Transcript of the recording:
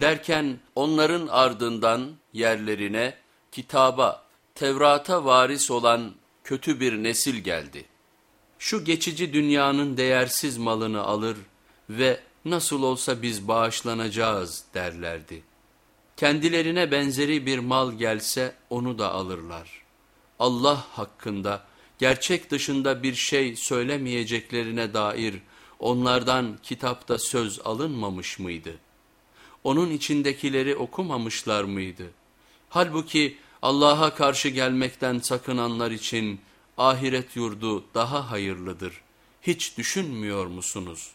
Derken onların ardından yerlerine kitaba, Tevrat'a varis olan kötü bir nesil geldi. Şu geçici dünyanın değersiz malını alır ve nasıl olsa biz bağışlanacağız derlerdi. Kendilerine benzeri bir mal gelse onu da alırlar. Allah hakkında gerçek dışında bir şey söylemeyeceklerine dair onlardan kitapta söz alınmamış mıydı? Onun içindekileri okumamışlar mıydı? Halbuki Allah'a karşı gelmekten sakınanlar için ahiret yurdu daha hayırlıdır. Hiç düşünmüyor musunuz?''